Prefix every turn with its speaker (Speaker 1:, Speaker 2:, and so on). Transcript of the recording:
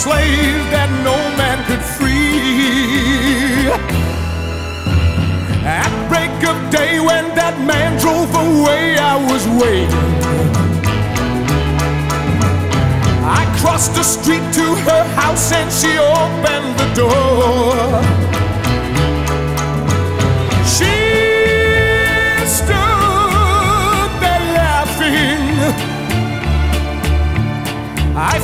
Speaker 1: Slave that no man could free. At break of day, when that man drove away, I was waiting. I crossed the street to her house and she opened the door. She stood there laughing. I